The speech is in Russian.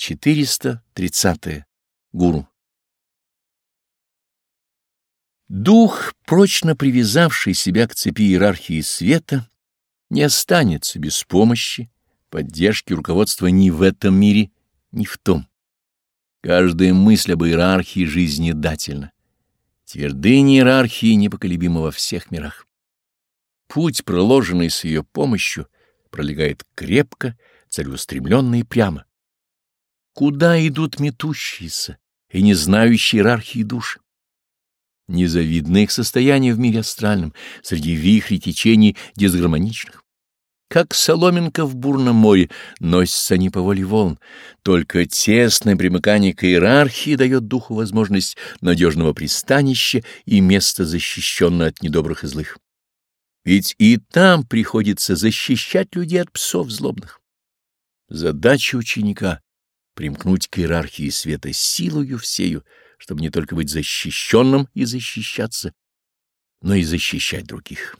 430. -е. Гуру. Дух, прочно привязавший себя к цепи иерархии света, не останется без помощи, поддержки руководства ни в этом мире, ни в том. Каждая мысль об иерархии жизнедательна. Твердыня иерархии непоколебима во всех мирах. Путь, проложенный с ее помощью, пролегает крепко, целеустремленно и прямо. Куда идут метущиеся и не знающие иерархии души? Незавидно их состояние в мире астральном, среди вихрей течений дисгармоничных. Как соломинка в бурном море, носятся они по воле волн. Только тесное примыкание к иерархии дает духу возможность надежного пристанища и места, защищенное от недобрых и злых. Ведь и там приходится защищать людей от псов злобных. Задача ученика — примкнуть к иерархии света силою всею, чтобы не только быть защищенным и защищаться, но и защищать других.